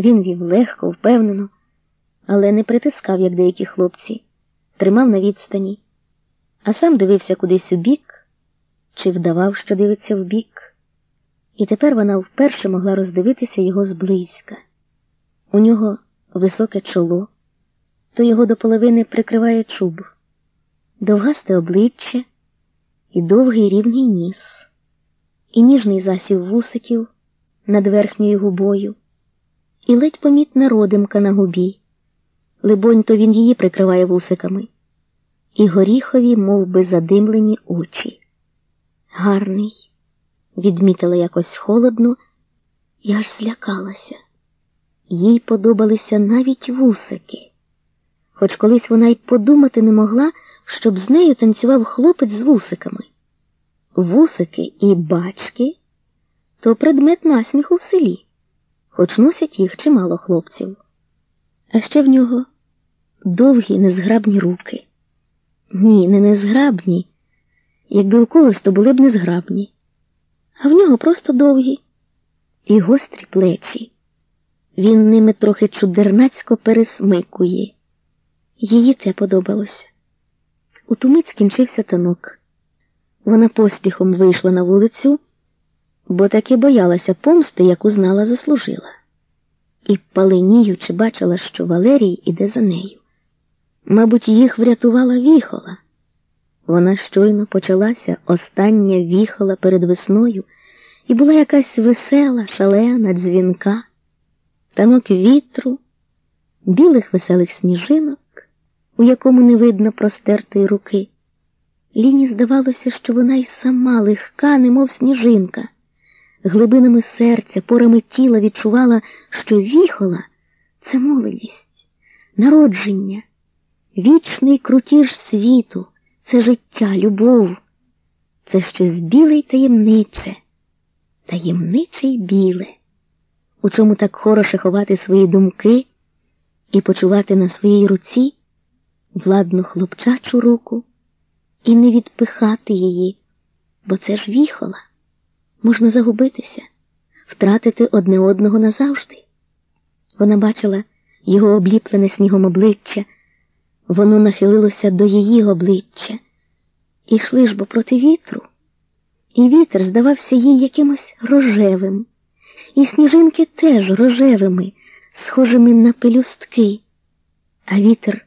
Він вів легко, впевнено, але не притискав, як деякі хлопці, тримав на відстані, а сам дивився кудись у бік чи вдавав, що дивиться в бік. І тепер вона вперше могла роздивитися його зблизька. У нього високе чоло, то його до половини прикриває чуб, довгасте обличчя і довгий рівний ніс, і ніжний засів вусиків над верхньою губою, і ледь помітна родимка на губі. Либонь, то він її прикриває вусиками, і горіхові, мов би, задимлені очі. Гарний, відмітила якось холодно і аж злякалася. Їй подобалися навіть вусики, хоч колись вона й подумати не могла, щоб з нею танцював хлопець з вусиками. Вусики і бачки то предмет насміху в селі, хоч носять їх чимало хлопців. А ще в нього довгі незграбні руки. Ні, не незграбні. Якби у когось, то були б незграбні, а в нього просто довгі і гострі плечі. Він ними трохи чудернацько пересмикує. Її це подобалося. У ту мить скінчився танок. Вона поспіхом вийшла на вулицю, бо таки боялася помсти, яку знала, заслужила. І паленіючи бачила, що Валерій іде за нею. Мабуть, їх врятувала віхола. Вона щойно почалася остання віхола перед весною, і була якась весела, шалена, дзвінка, танок вітру, білих веселих сніжинок, у якому не видно простертої руки. Ліні здавалося, що вона й сама легка, немов сніжинка, глибинами серця, порами тіла відчувала, що віхола це молодість, народження, вічний крутіж світу це життя, любов, це щось біле й таємниче, таємниче й біле, у чому так хороше ховати свої думки і почувати на своїй руці владну хлопчачу руку і не відпихати її, бо це ж віхола, можна загубитися, втратити одне одного назавжди. Вона бачила його обліплене снігом обличчя. Воно нахилилося до її обличчя, і йшли ж бо проти вітру, і вітер здавався їй якимось рожевим, і сніжинки теж рожевими, схожими на пелюстки, а вітер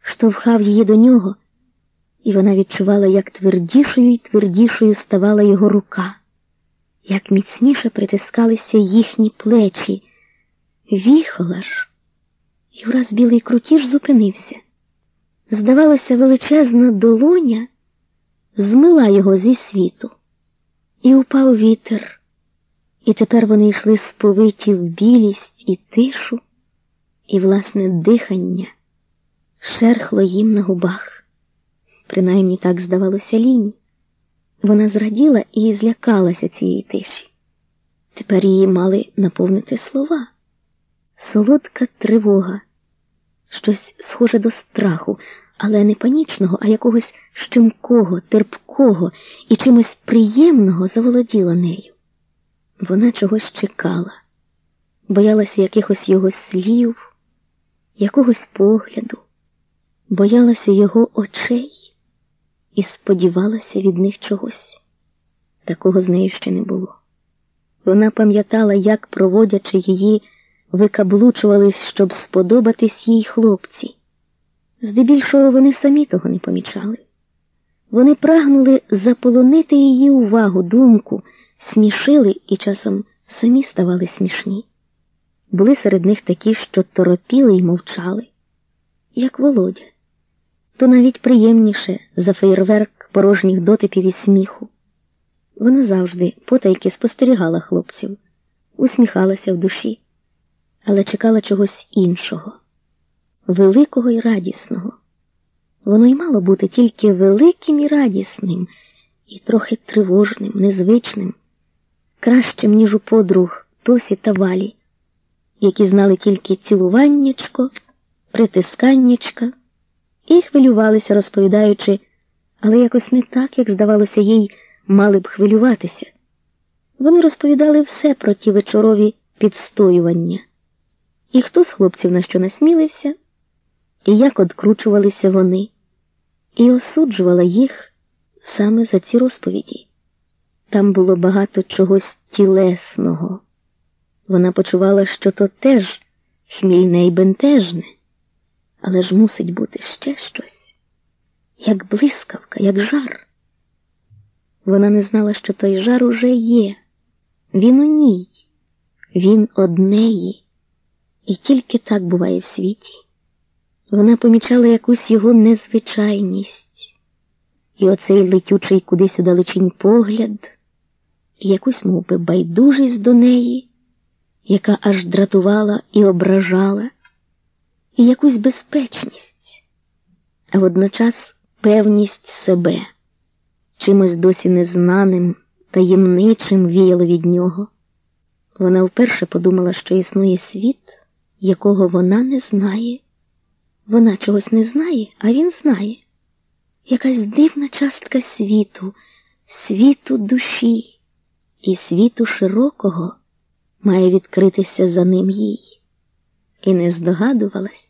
штовхав її до нього, і вона відчувала, як твердішою і твердішою ставала його рука, як міцніше притискалися їхні плечі. Віхола ж, і враз білий крутіж зупинився. Здавалося, величезна долоня змила його зі світу, і упав вітер, і тепер вони йшли сповиті в білість і тишу, і власне дихання шерхло їм на губах. Принаймні так здавалося Ліні. Вона зраділа і злякалася цієї тиші. Тепер її мали наповнити слова. Солодка тривога щось схоже до страху, але не панічного, а якогось щемкого, терпкого і чимось приємного заволоділа нею. Вона чогось чекала, боялася якихось його слів, якогось погляду, боялася його очей і сподівалася від них чогось. Такого з нею ще не було. Вона пам'ятала, як, проводячи її, викаблучувались, щоб сподобатись їй хлопці. Здебільшого вони самі того не помічали. Вони прагнули заполонити її увагу, думку, смішили і часом самі ставали смішні. Були серед них такі, що торопіли й мовчали, як Володя. То навіть приємніше за фейерверк порожніх дотипів і сміху. Вона завжди потайки спостерігала хлопців, усміхалася в душі але чекала чогось іншого, великого і радісного. Воно й мало бути тільки великим і радісним, і трохи тривожним, незвичним, кращим, ніж у подруг Тосі та Валі, які знали тільки цілуваннячко, притисканнячка, і хвилювалися, розповідаючи, але якось не так, як здавалося, їй мали б хвилюватися. Вони розповідали все про ті вечорові підстоювання і хто з хлопців на що насмілився, і як откручувалися вони, і осуджувала їх саме за ці розповіді. Там було багато чогось тілесного. Вона почувала, що то теж хмільне і бентежне, але ж мусить бути ще щось, як блискавка, як жар. Вона не знала, що той жар уже є. Він у ній, він однеї, і тільки так буває в світі. Вона помічала якусь його незвичайність, і оцей летючий кудись удалечінь погляд, і якусь мов би, байдужість до неї, яка аж дратувала і ображала, і якусь безпечність, а водночас певність себе, чимось досі незнаним, таємничим віяло від нього. Вона вперше подумала, що існує світ, якого вона не знає. Вона чогось не знає, а він знає. Якась дивна частка світу, світу душі і світу широкого має відкритися за ним їй. І не здогадувалась,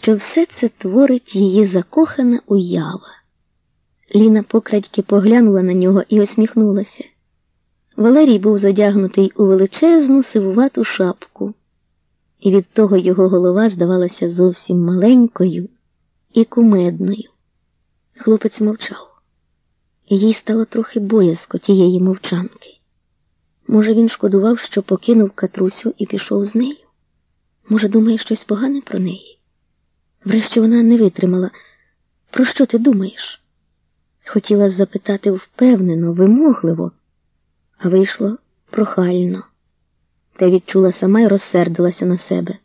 що все це творить її закохана уява. Ліна покрадьки поглянула на нього і усміхнулася. Валерій був задягнутий у величезну сивувату шапку і від того його голова здавалася зовсім маленькою і кумедною. Хлопець мовчав, їй стало трохи боязко тієї мовчанки. Може, він шкодував, що покинув Катрусю і пішов з нею? Може, думає щось погане про неї? Врешті вона не витримала. Про що ти думаєш? Хотіла запитати впевнено, вимогливо, а вийшло прохально та відчула сама й розсердилася на себе.